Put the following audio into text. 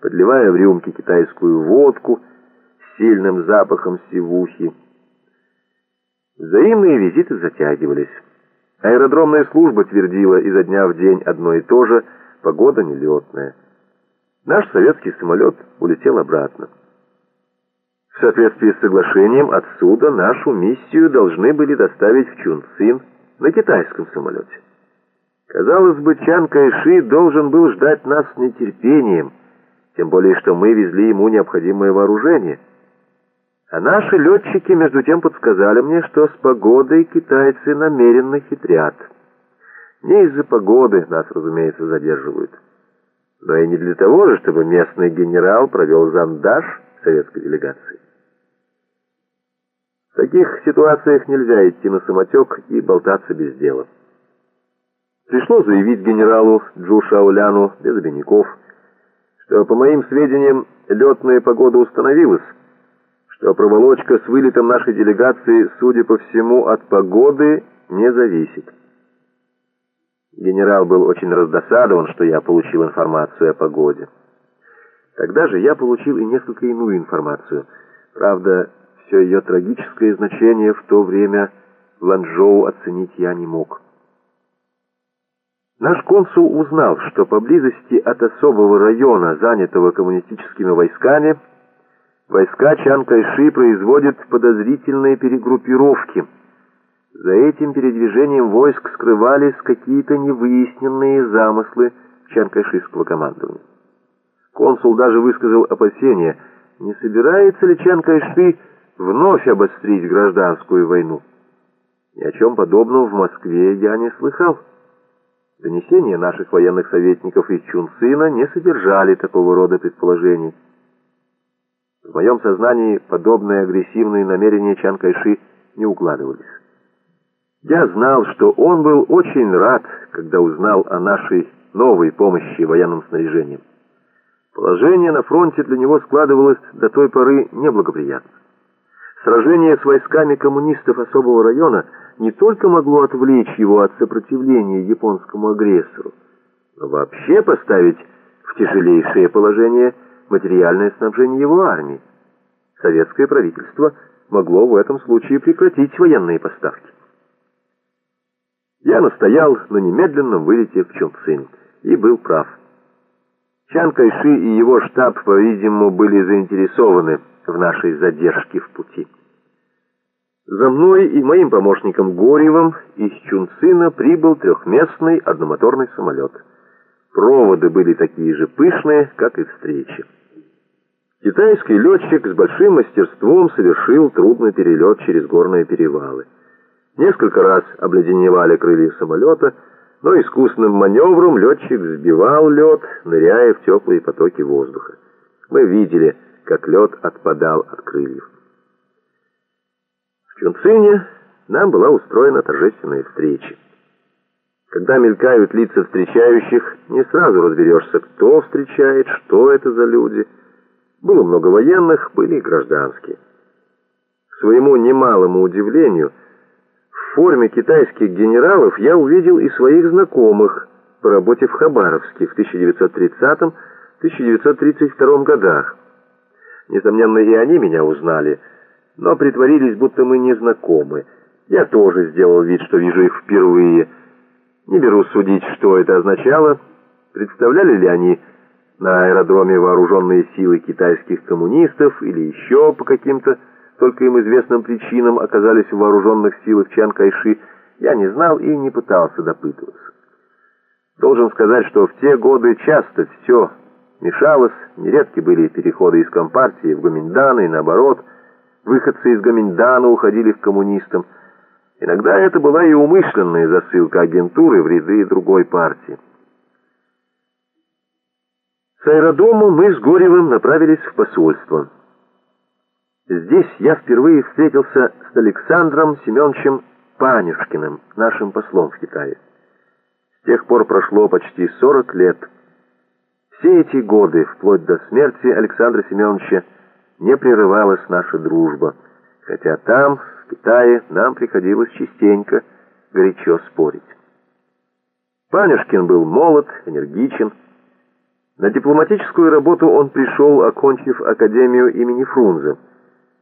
подливая в рюмки китайскую водку с сильным запахом сивухи. Взаимные визиты затягивались. Аэродромная служба твердила изо дня в день одно и то же, погода нелетная. Наш советский самолет улетел обратно. В соответствии с соглашением отсюда нашу миссию должны были доставить в Чунцин на китайском самолете. Казалось бы, Чан Кайши должен был ждать нас с нетерпением, тем более что мы везли ему необходимое вооружение. А наши летчики между тем подсказали мне, что с погодой китайцы намеренно хитрят. Не из-за погоды нас, разумеется, задерживают, но и не для того же, чтобы местный генерал провел зандаш советской делегации. В таких ситуациях нельзя идти на самотек и болтаться без дела. Пришлось заявить генералу Джу Шауляну без обиняков, что, по моим сведениям, летная погода установилась, что проволочка с вылетом нашей делегации, судя по всему, от погоды не зависит. Генерал был очень раздосадован, что я получил информацию о погоде. Тогда же я получил и несколько иную информацию. Правда, все ее трагическое значение в то время Ланчжоу оценить я не мог. Наш консул узнал, что поблизости от особого района, занятого коммунистическими войсками, войска Чан Кайши производят подозрительные перегруппировки. За этим передвижением войск скрывались какие-то невыясненные замыслы Чан Кайшистского командования. Консул даже высказал опасение, не собирается ли Чан Кайши вновь обострить гражданскую войну. Ни о чем подобном в Москве я не слыхал. Донесения наших военных советников из Чунцина не содержали такого рода предположений. В моем сознании подобные агрессивные намерения Чан Кайши не укладывались. Я знал, что он был очень рад, когда узнал о нашей новой помощи военным снаряжением. Положение на фронте для него складывалось до той поры неблагоприятно. Сражение с войсками коммунистов особого района не только могло отвлечь его от сопротивления японскому агрессору, но вообще поставить в тяжелейшее положение материальное снабжение его армии. Советское правительство могло в этом случае прекратить военные поставки. Я настоял на немедленном вылете в Чунцин и был прав. Чан Кайши и его штаб, по-видимому, были заинтересованы в нашей задержке в пути. За мной и моим помощником Горевым из Чунцина прибыл трехместный одномоторный самолет. Проводы были такие же пышные, как и встречи. Китайский летчик с большим мастерством совершил трудный перелет через горные перевалы. Несколько раз обледеневали крылья самолета, но искусным маневром летчик сбивал лед, ныряя в теплые потоки воздуха. Мы видели, как лед отпадал от крыльев. Чунцине нам была устроена торжественная встреча. Когда мелькают лица встречающих, не сразу разберешься, кто встречает, что это за люди. Было много военных, были и гражданские. К своему немалому удивлению, в форме китайских генералов я увидел и своих знакомых по работе в Хабаровске в 1930-1932 годах. Несомненно, и они меня узнали, но притворились, будто мы не знакомы. Я тоже сделал вид, что вижу их впервые. Не беру судить, что это означало. Представляли ли они на аэродроме вооруженные силы китайских коммунистов или еще по каким-то только им известным причинам оказались в вооруженных силах Чан Кайши, я не знал и не пытался допытываться. Должен сказать, что в те годы часто все мешалось, нередки были переходы из Компартии в Гоминдана и наоборот. Выходцы из Гоминдана уходили к коммунистам. Иногда это была и умышленная засылка агентуры в ряды другой партии. С аэродрома мы с Горевым направились в посольство. Здесь я впервые встретился с Александром Семеновичем Панюшкиным, нашим послом в Китае. С тех пор прошло почти 40 лет. Все эти годы, вплоть до смерти Александра Семеновича, не прерывалась наша дружба, хотя там, в Китае, нам приходилось частенько горячо спорить. Панюшкин был молод, энергичен, На дипломатическую работу он пришел, окончив Академию имени Фрунзе.